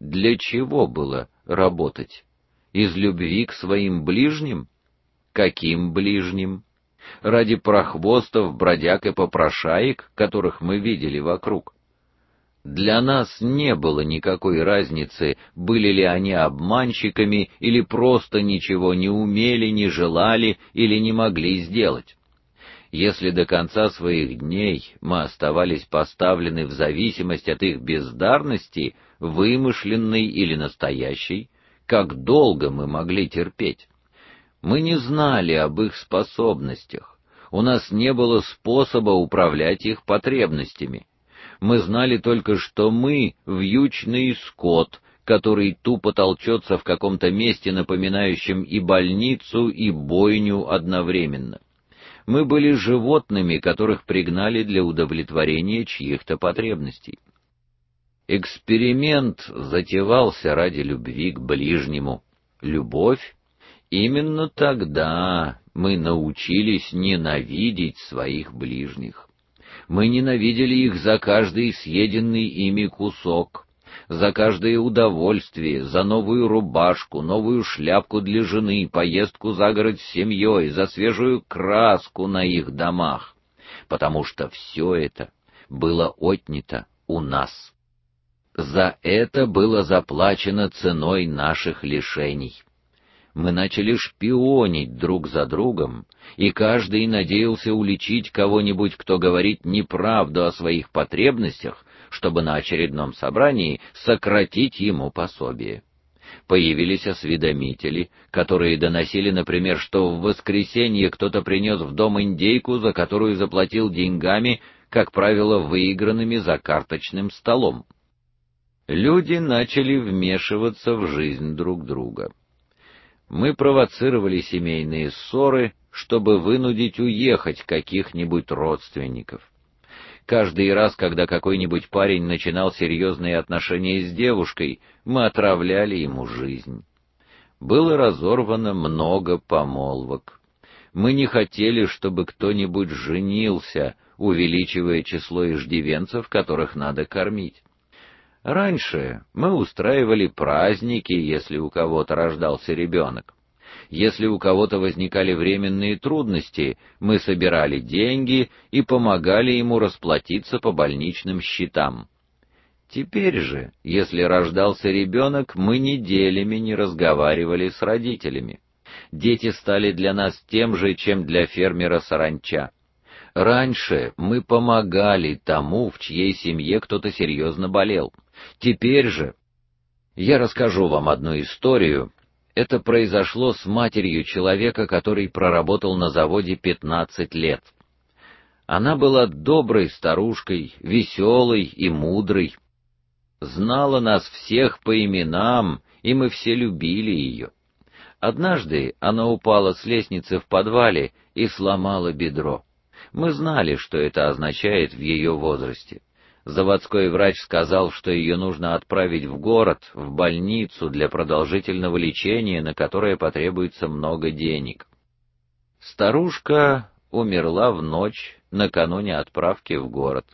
Для чего было работать? Из любви к своим ближним? Каким ближним? Ради прохвостов, бродяг и попрошаек, которых мы видели вокруг. Для нас не было никакой разницы, были ли они обманщиками или просто ничего не умели, не желали или не могли сделать. Если до конца своих дней мы оставались поставлены в зависимость от их бездарности, вымышленной или настоящей, как долго мы могли терпеть? Мы не знали об их способностях. У нас не было способа управлять их потребностями. Мы знали только, что мы вьючный скот, который тупо толчется в каком-то месте, напоминающем и больницу, и бойню одновременно. Мы были животными, которых пригнали для удовлетворения чьих-то потребностей. Эксперимент затевался ради любви к ближнему. Любовь именно тогда мы научились ненавидеть своих ближних. Мы ненавидели их за каждый съеденный ими кусок, за каждое удовольствие, за новую рубашку, новую шляпку для жены, поездку за город с семьей, за свежую краску на их домах, потому что все это было отнято у нас. За это было заплачено ценой наших лишений мы начали шпионить друг за другом, и каждый надеялся уличить кого-нибудь, кто говорит неправду о своих потребностях, чтобы на очередном собрании сократить ему пособие. Появились осведомители, которые доносили, например, что в воскресенье кто-то принес в дом индейку, за которую заплатил деньгами, как правило, выигранными за карточным столом. Люди начали вмешиваться в жизнь друг друга мы провоцировали семейные ссоры, чтобы вынудить уехать каких-нибудь родственников. Каждый раз, когда какой-нибудь парень начинал серьезные отношения с девушкой, мы отравляли ему жизнь. Было разорвано много помолвок. Мы не хотели, чтобы кто-нибудь женился, увеличивая число иждивенцев, которых надо кормить. Раньше мы устраивали праздники, если у кого-то рождался ребенок. Если у кого-то возникали временные трудности, мы собирали деньги и помогали ему расплатиться по больничным счетам. Теперь же, если рождался ребенок, мы неделями не разговаривали с родителями. Дети стали для нас тем же, чем для фермера саранча. Раньше мы помогали тому, в чьей семье кто-то серьезно болел. Теперь же я расскажу вам одну историю. Это произошло с матерью человека, который проработал на заводе 15 лет. Она была доброй старушкой, веселой и мудрой. Знала нас всех по именам, и мы все любили ее. Однажды она упала с лестницы в подвале и сломала бедро. Мы знали, что это означает в ее возрасте. Заводской врач сказал, что ее нужно отправить в город, в больницу для продолжительного лечения, на которое потребуется много денег. Старушка умерла в ночь накануне отправки в город.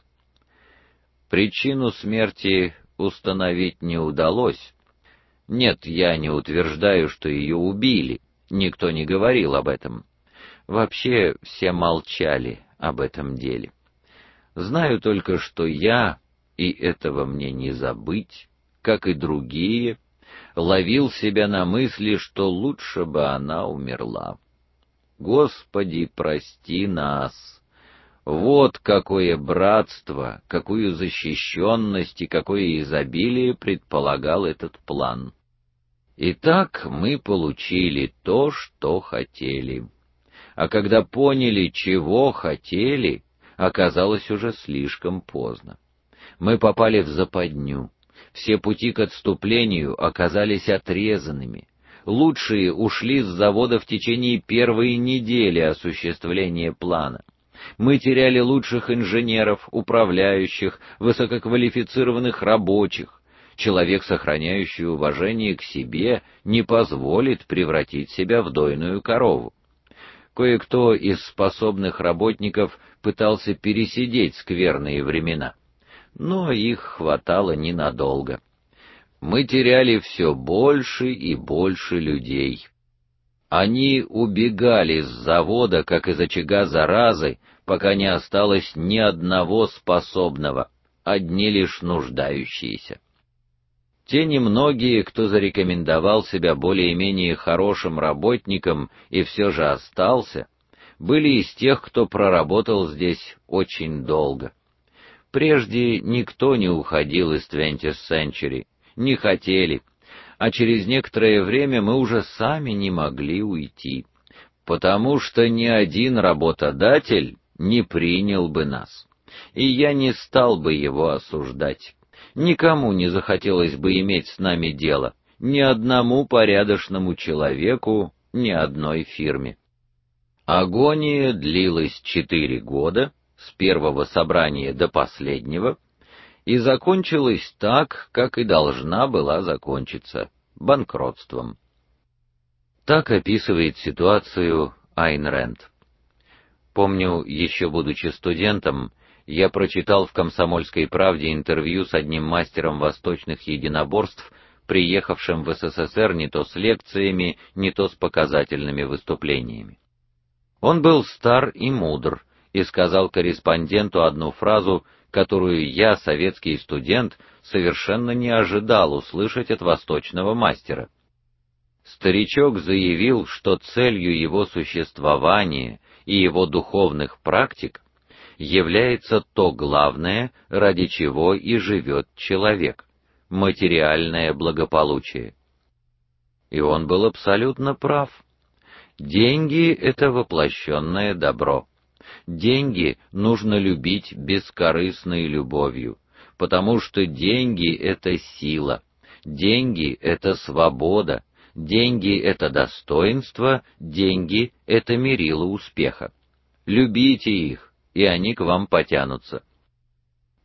Причину смерти установить не удалось. Нет, я не утверждаю, что ее убили. Никто не говорил об этом. Вообще все молчали об этом деле. Знаю только, что я, и этого мне не забыть, как и другие, ловил себя на мысли, что лучше бы она умерла. Господи, прости нас. Вот какое братство, какую защищенность и какое изобилие предполагал этот план. Итак, мы получили то, что хотели. А когда поняли, чего хотели, оказалось уже слишком поздно. Мы попали в западню. Все пути к отступлению оказались отрезанными. Лучшие ушли с завода в течение первой недели осуществления плана. Мы теряли лучших инженеров, управляющих, высококвалифицированных рабочих. Человек, сохраняющий уважение к себе, не позволит превратить себя в дойную корову. Кое-кто из способных работников пытался пересидеть скверные времена, но их хватало ненадолго. Мы теряли все больше и больше людей. Они убегали с завода, как из очага заразы, пока не осталось ни одного способного, одни лишь нуждающиеся. Те немногие, кто зарекомендовал себя более-менее хорошим работником и все же остался, были из тех, кто проработал здесь очень долго. Прежде никто не уходил из Twentieth Century, не хотели, а через некоторое время мы уже сами не могли уйти, потому что ни один работодатель не принял бы нас. И я не стал бы его осуждать. Никому не захотелось бы иметь с нами дело, ни одному порядочному человеку, ни одной фирме. Агония длилась четыре года, с первого собрания до последнего, и закончилась так, как и должна была закончиться банкротством. Так описывает ситуацию Айн Рэнд. Помню, еще будучи студентом, я прочитал в Комсомольской правде интервью с одним мастером восточных единоборств, приехавшим в СССР не то с лекциями, не то с показательными выступлениями. Он был стар и мудр и сказал корреспонденту одну фразу, которую я, советский студент, совершенно не ожидал услышать от восточного мастера. Старичок заявил, что целью его существования и его духовных практик является то главное, ради чего и живет человек материальное благополучие. И он был абсолютно прав. Деньги это воплощенное добро. Деньги нужно любить бескорыстной любовью, потому что деньги это сила, деньги это свобода, деньги это достоинство, деньги это мерило успеха. Любите их, и они к вам потянутся.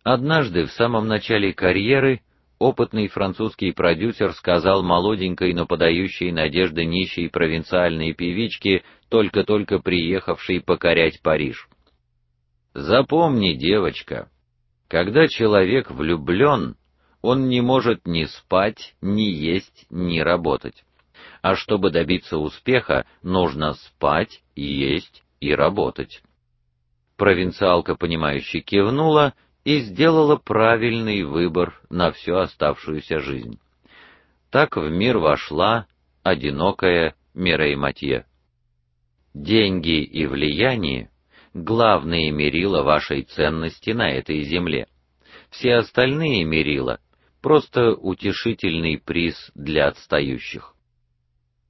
Однажды в самом начале карьеры опытный французский продюсер сказал молоденькой, но подающей надежды нищей провинциальной певичке, только-только приехавшей покорять Париж: "Запомни, девочка, когда человек влюблен, он не может ни спать, ни есть, ни работать. А чтобы добиться успеха, нужно спать, есть и работать". Провинциалка понимающе кивнула и сделала правильный выбор на всю оставшуюся жизнь. Так в мир вошла одинокая Мирей Матье. Деньги и влияние главные мерила вашей ценности на этой земле. Все остальные мерила просто утешительный приз для отстающих.